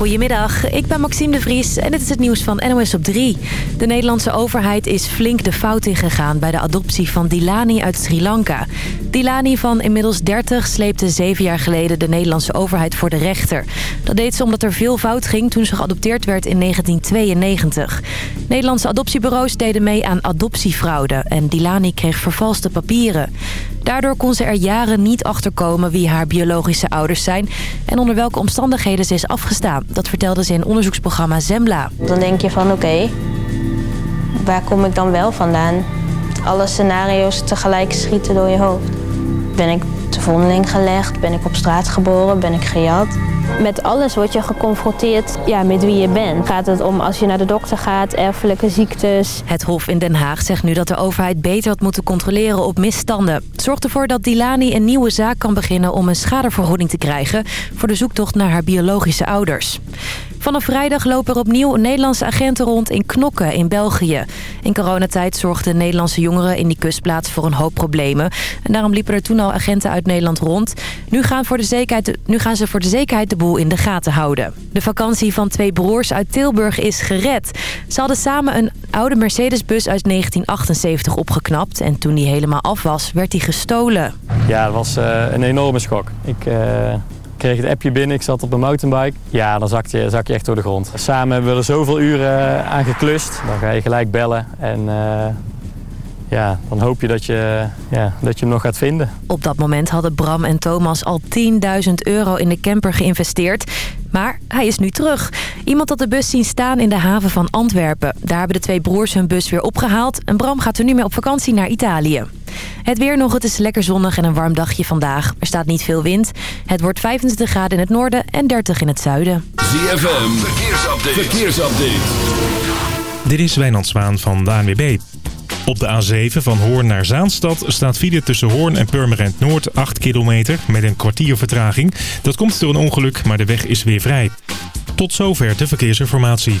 Goedemiddag, ik ben Maxime de Vries en dit is het nieuws van NOS op 3. De Nederlandse overheid is flink de fout ingegaan bij de adoptie van Dilani uit Sri Lanka. Dilani van inmiddels 30 sleepte zeven jaar geleden de Nederlandse overheid voor de rechter. Dat deed ze omdat er veel fout ging toen ze geadopteerd werd in 1992. Nederlandse adoptiebureaus deden mee aan adoptiefraude en Dilani kreeg vervalste papieren. Daardoor kon ze er jaren niet achterkomen wie haar biologische ouders zijn... en onder welke omstandigheden ze is afgestaan. Dat vertelde ze in onderzoeksprogramma Zembla. Dan denk je van oké, waar kom ik dan wel vandaan? Alle scenario's tegelijk schieten door je hoofd. Ben ik te vondeling gelegd? Ben ik op straat geboren? Ben ik gejat? Met alles word je geconfronteerd ja, met wie je bent. Gaat het om als je naar de dokter gaat, erfelijke ziektes. Het Hof in Den Haag zegt nu dat de overheid beter had moeten controleren op misstanden. Het zorgt ervoor dat Dilani een nieuwe zaak kan beginnen om een schadevergoeding te krijgen... voor de zoektocht naar haar biologische ouders. Vanaf vrijdag lopen er opnieuw Nederlandse agenten rond in Knokken in België. In coronatijd zorgden Nederlandse jongeren in die kustplaats voor een hoop problemen. En daarom liepen er toen al agenten uit Nederland rond. Nu gaan, voor de zekerheid, nu gaan ze voor de zekerheid de boel in de gaten houden. De vakantie van twee broers uit Tilburg is gered. Ze hadden samen een oude Mercedesbus uit 1978 opgeknapt. En toen die helemaal af was, werd die gestolen. Ja, dat was uh, een enorme schok. Ik... Uh kreeg het appje binnen, ik zat op een mountainbike. Ja, dan zak je, zak je echt door de grond. Samen hebben we er zoveel uren aan geklust. Dan ga je gelijk bellen en uh, ja, dan hoop je dat je, ja, dat je hem nog gaat vinden. Op dat moment hadden Bram en Thomas al 10.000 euro in de camper geïnvesteerd. Maar hij is nu terug. Iemand had de bus zien staan in de haven van Antwerpen. Daar hebben de twee broers hun bus weer opgehaald. En Bram gaat er nu mee op vakantie naar Italië. Het weer nog, het is lekker zonnig en een warm dagje vandaag. Er staat niet veel wind. Het wordt 25 graden in het noorden en 30 in het zuiden. ZFM, verkeersupdate. verkeersupdate. Dit is Wijnand Zwaan van de ANWB. Op de A7 van Hoorn naar Zaanstad staat file tussen Hoorn en Purmerend Noord 8 kilometer met een kwartier vertraging. Dat komt door een ongeluk, maar de weg is weer vrij. Tot zover de verkeersinformatie.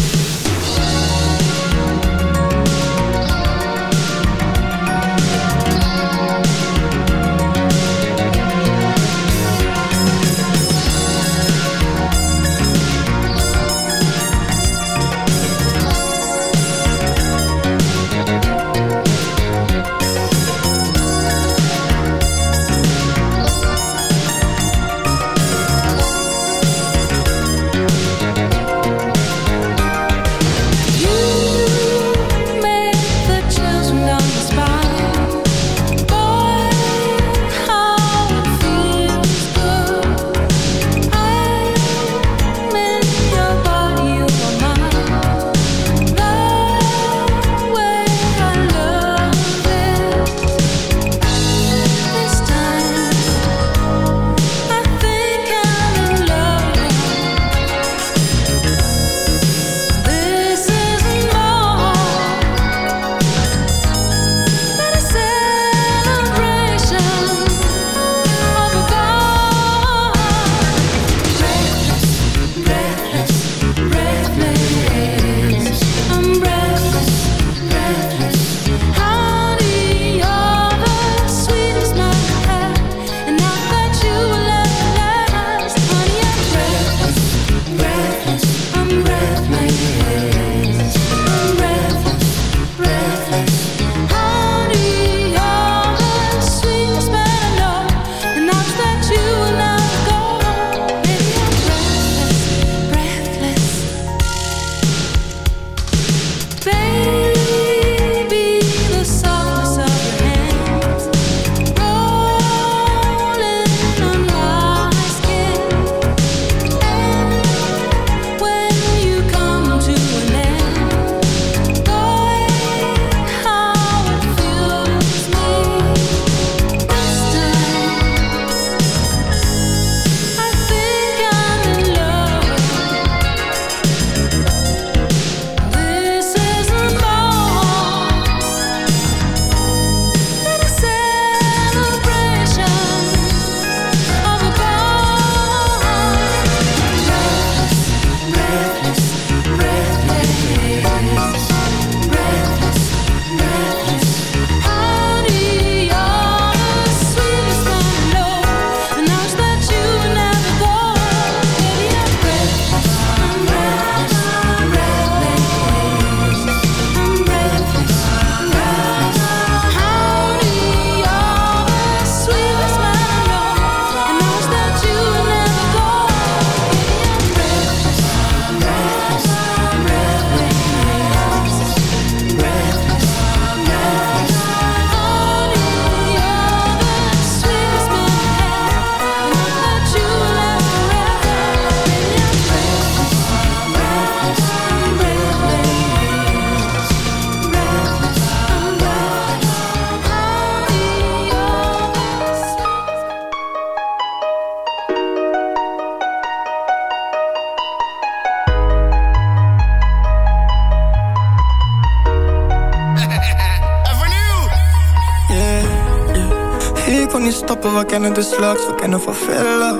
De slags, we kennen van villa.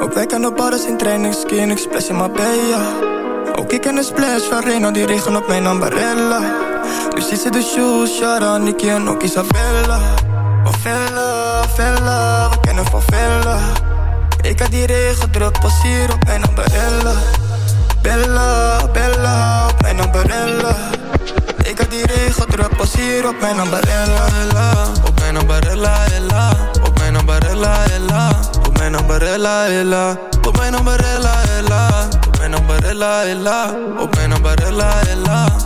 Ook wij kennen badders in training, skiën, ik splash in Marbella. Ook ik ken de splash van Reno, die regen op mijn ambarella. Nu ziet ze de shoes, Shara, Nicky en ook Isabella. Van villa, villa, we kennen van villa. Ik had die regen druk, pas hier op mijn ambarella. Bella, Bella, op mijn ambarella. Ik had die regen druk, pas hier op mijn ambarella. Op mijn ambarella, ella. Op mijn ambarella, ella. Op mijn ambarella, ella. Op mijn ambarella, ella. Op mijn ambarella, ella. Op mijn ella.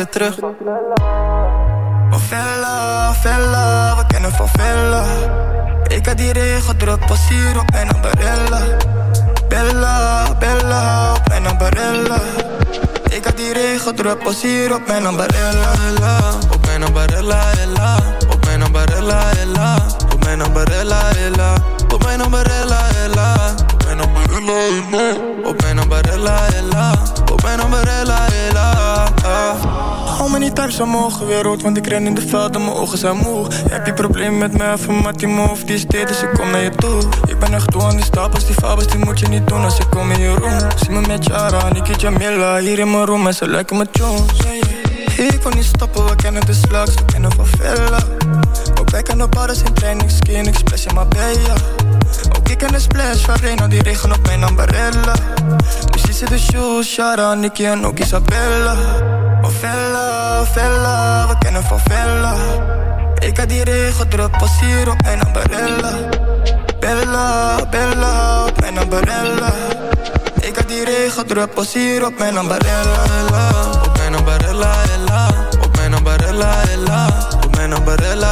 terug. Favela, Vella, we kennen van Vella. Ik had die regen druk, hier op mijn ambarella. Bella, Bella, op mijn ambarella. Ik had die regen druk, pas op mijn ambarella. Op mijn ambarella, ella. Op mijn ambarella, ella. Op mijn ambarella, ella. Op mijn ambarella, ella. Op mijn ambarella, ella. Op mijn ambarella, ella. Op mijn ambarella, ella. Hou me niet thuis, mogen weer rood, want ik ren in de veld en mijn ogen zijn moe. Heb je probleem met mij, van die move, die is dit, dus ik kom naar je toe. Ik ben echt toe aan die stapels, die fabels, die moet je niet doen als ik kom in je room. Zie me met Jara, Niki Jamila, hier in mijn room en ze lijken me Jones. Ik wil niet stoppen, we kennen de slags, we kennen van Villa. Wij kennen badders in training, skin, ik splash in Marbella. Ook ik ken de splash van Reno, die regen op mijn ambarella. Dus zit de shoes, Shara, Nicky en ook Isabella. Oh Vella, we kennen van Vella. Ik had die regen druk, hier op mijn ambarella. Bella, Bella, op mijn ambarella. Ik had die regen druk, pas hier op mijn ambarella. Op mijn ambarella, ella. Op mijn ambarella, ella. Op mijn ambarella,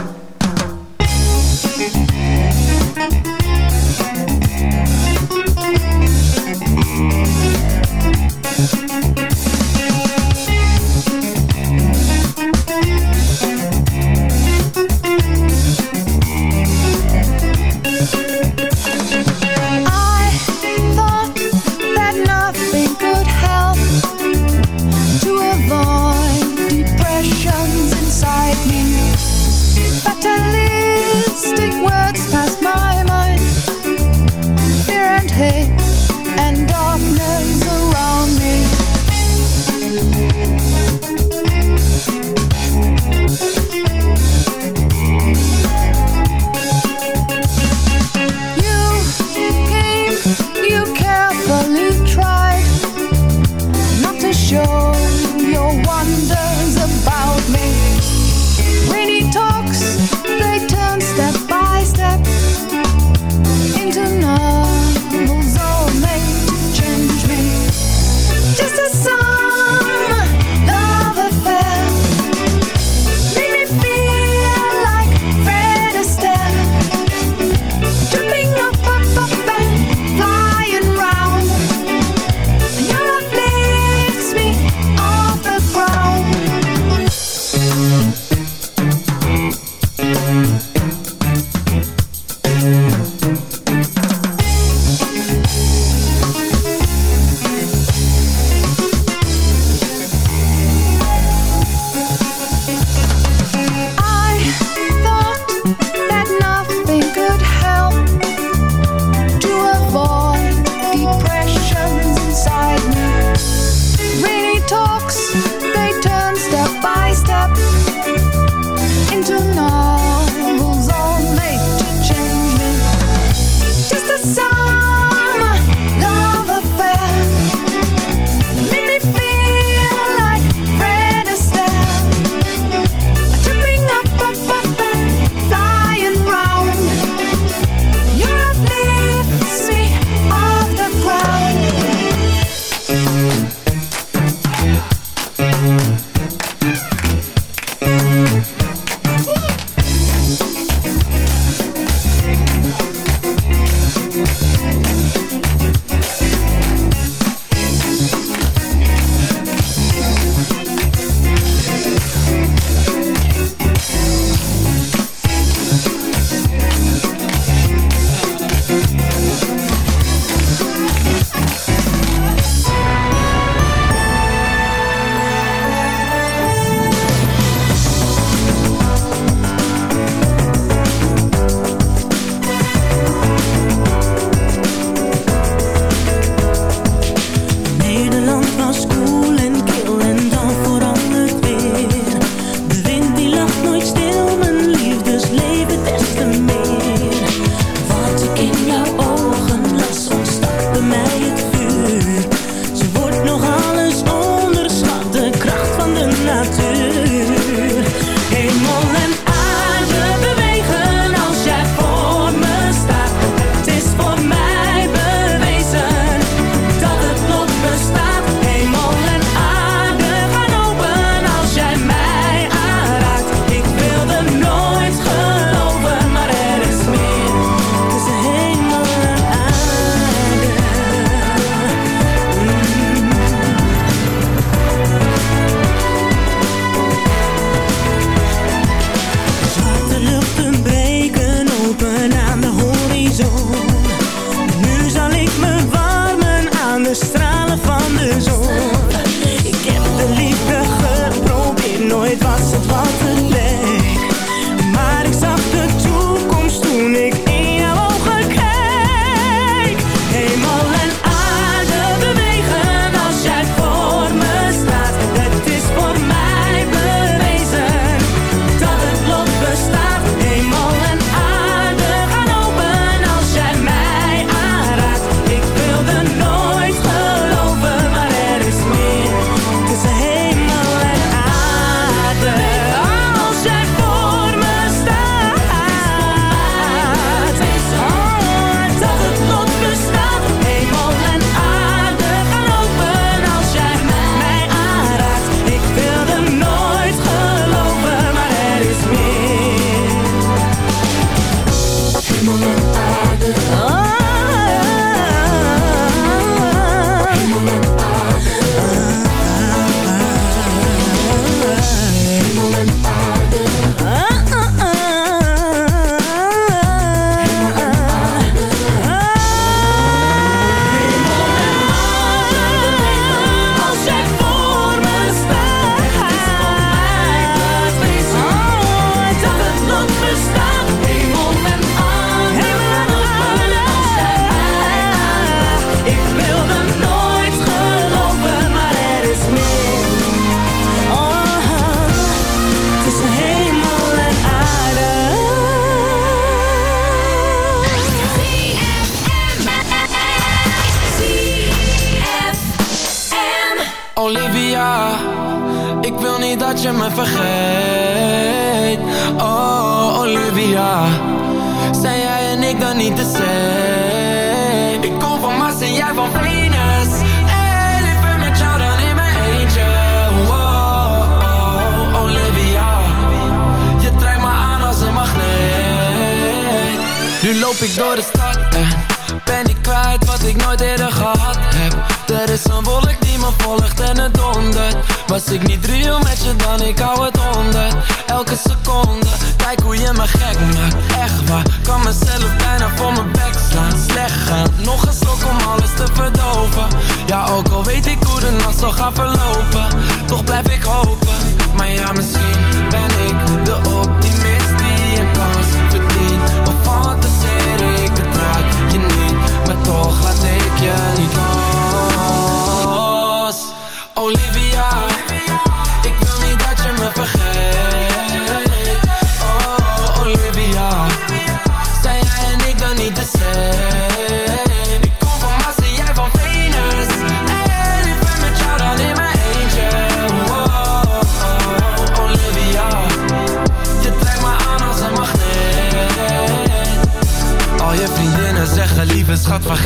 baby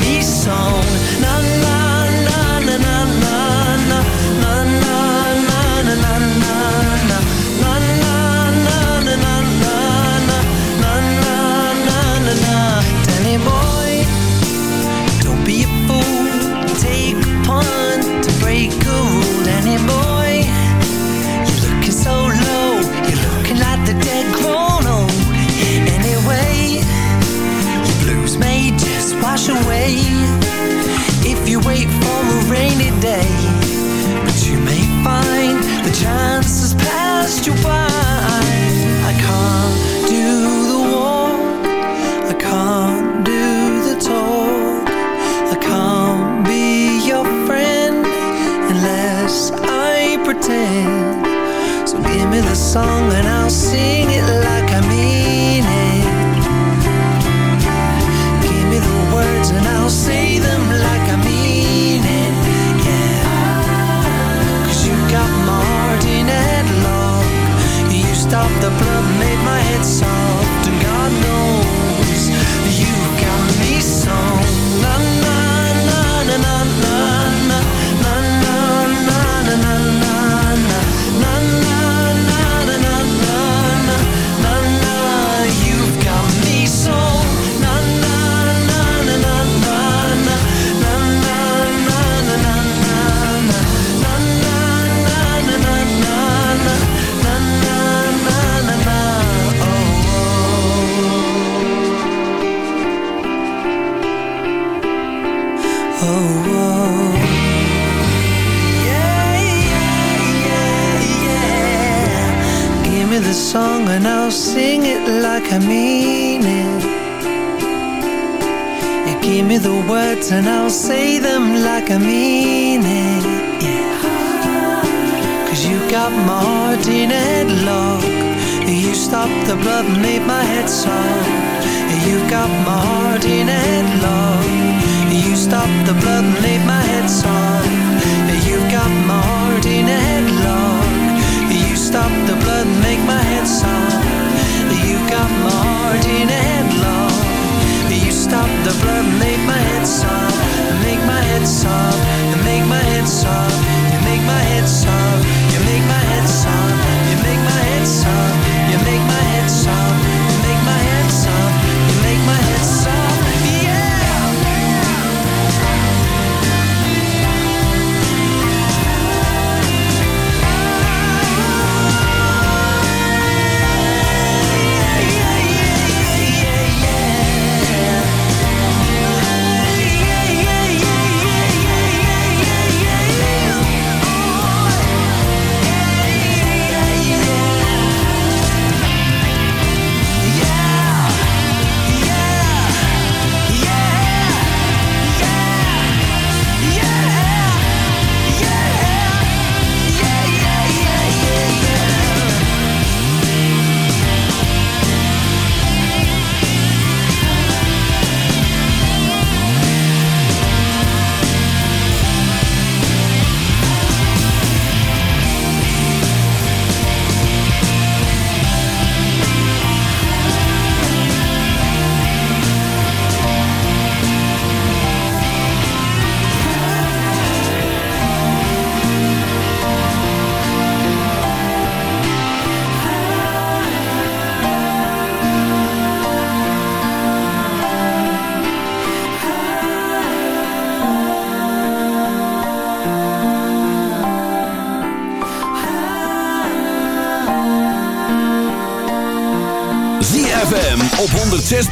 me song. Not away if you wait for a rainy day. But you may find the chance has passed you by. I can't do the walk, I can't do the talk. I can't be your friend unless I pretend. So give me the song and I'll sing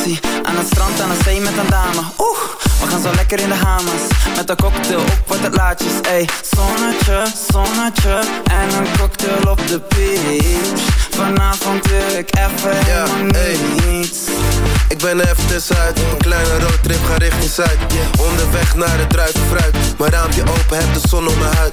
Vakantie. Aan het strand, aan de zee met een dame. Oeh, we gaan zo lekker in de hamers. Met een cocktail op wat het laatjes Ey, zonnetje, zonnetje. En een cocktail op de beach. Vanavond wil ik even Ja, helemaal niets. Ik ben even tussenuit, een kleine roadtrip ga richting Zuid. Onderweg naar het druivenfruit. Mijn raampje open, heb de zon op mijn huid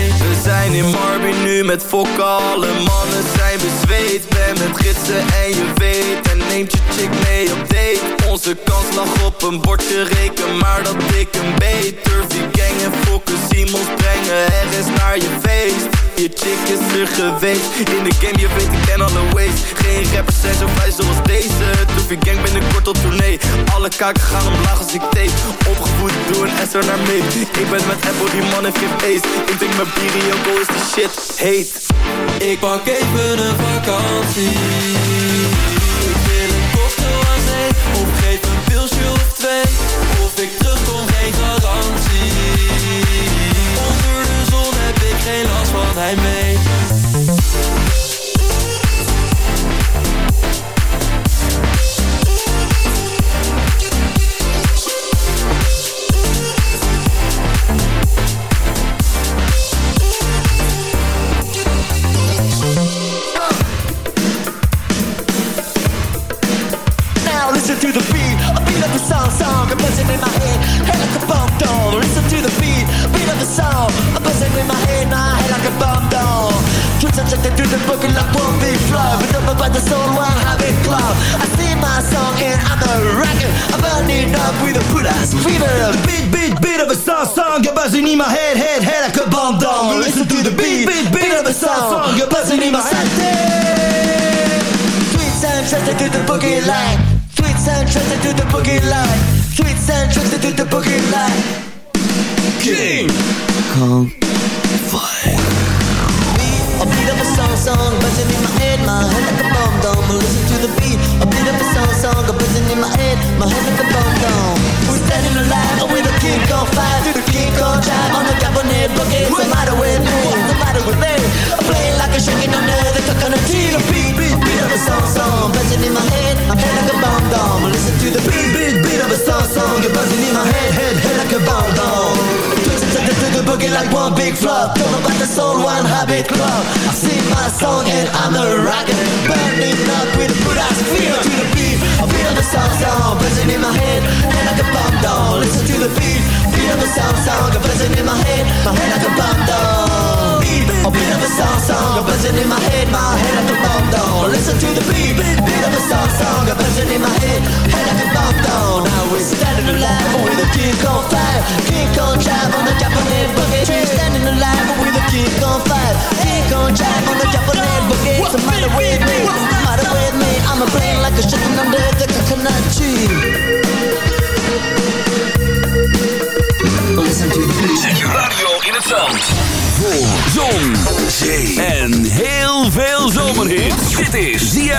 We in Marby nu met fokken, alle mannen zijn bezweet. Ben met gidsen en je weet, en neemt je chick mee op date. Onze kans lag op een bordje reken, maar dat ik een beet Turfie gang en fokken, Simons brengen ergens naar je feest. Je chick is er geweest, in de game je weet ik ken alle ways. Geen rappers zijn zo vrij zoals deze Turfie gang binnenkort op tournee. Alle kaken gaan omlaag als ik tape Opgevoed door een SR naar mee. Ik ben met Apple, die man heeft geen ace. Ik drink mijn bier Joko is shit heet. Ik pak even een vakantie. Ik wil een cocktail aan zee Of geef een pilsje of twee. Of ik terugkom geen garantie. Onder de zon heb ik geen last van heimwee Now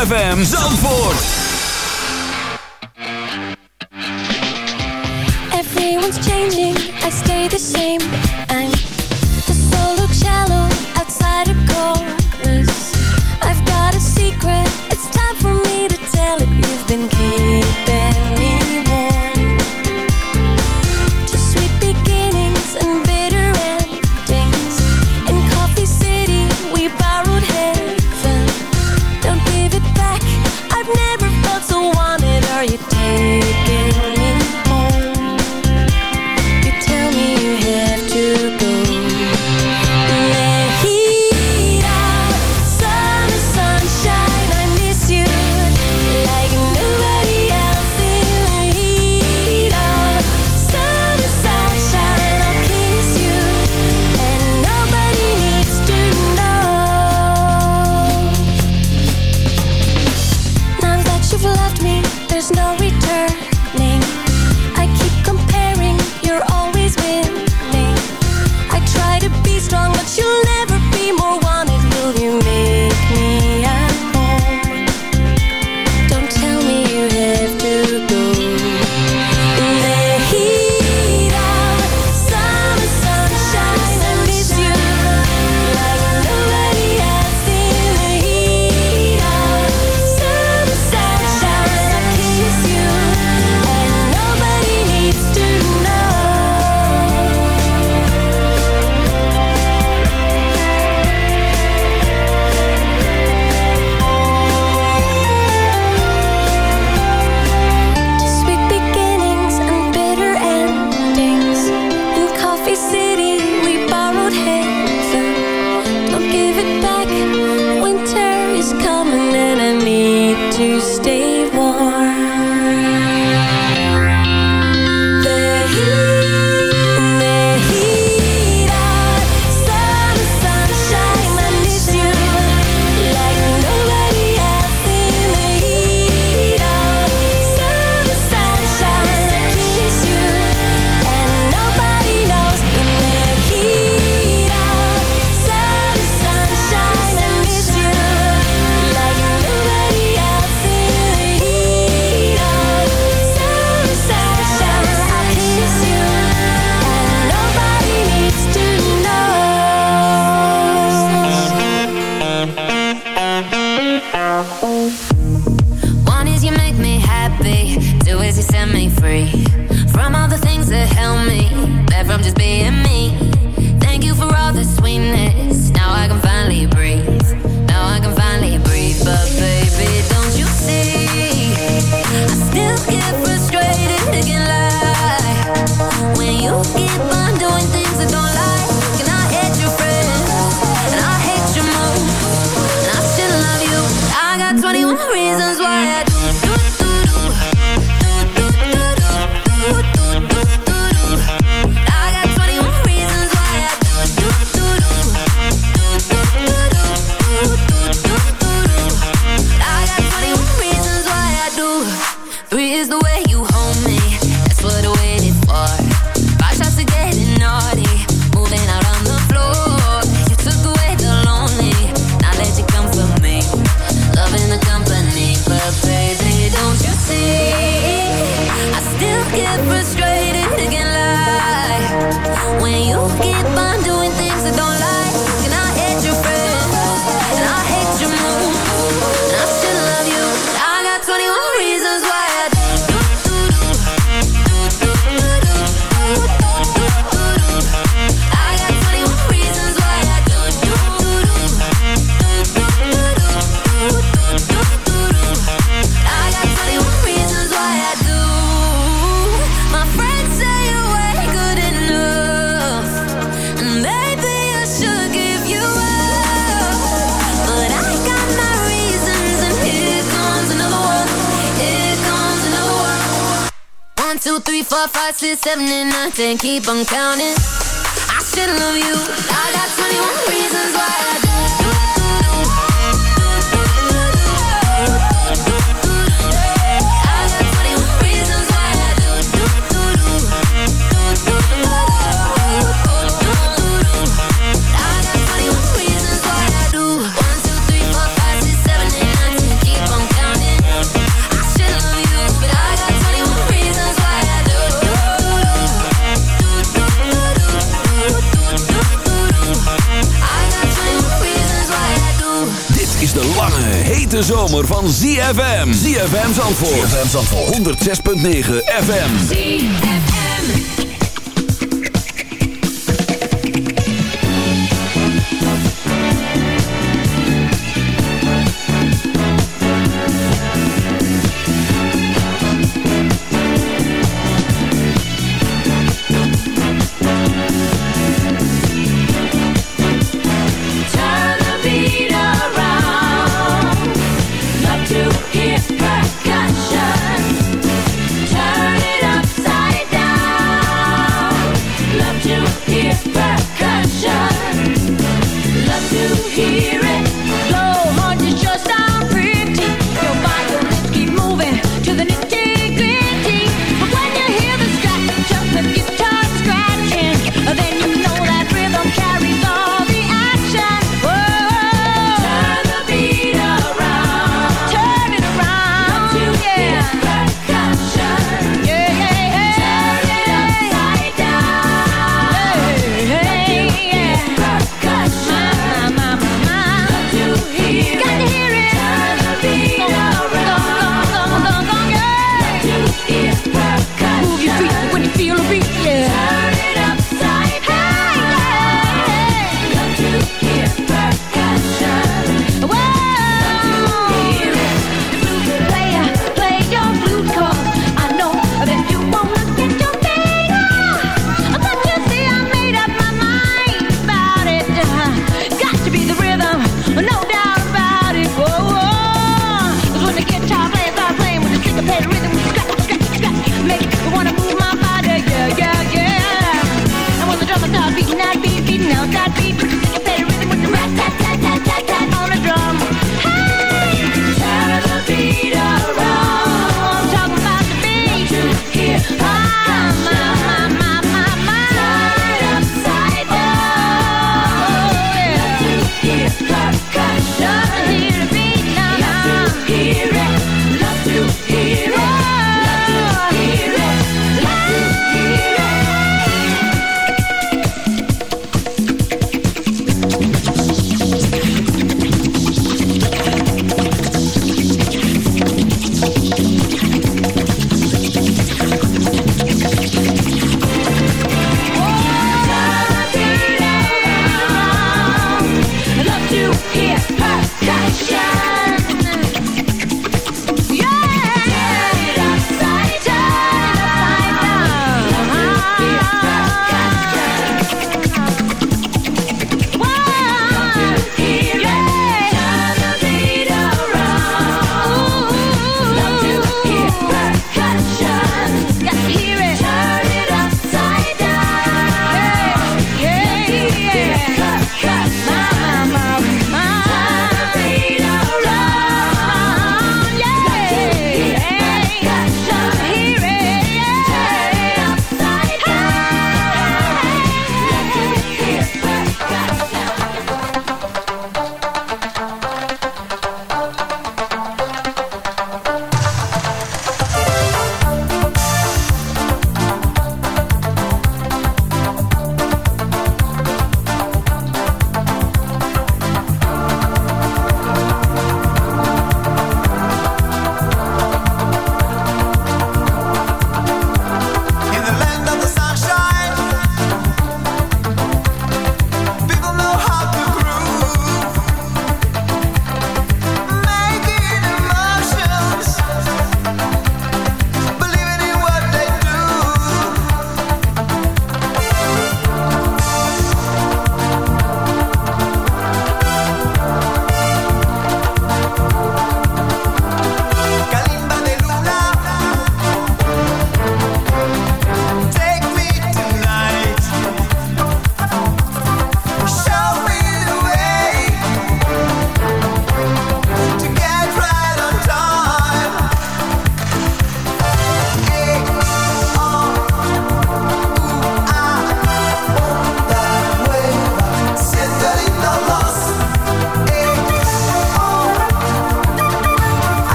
ZFM Zandvoort. and keep on counting. 106.9 FM.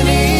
I need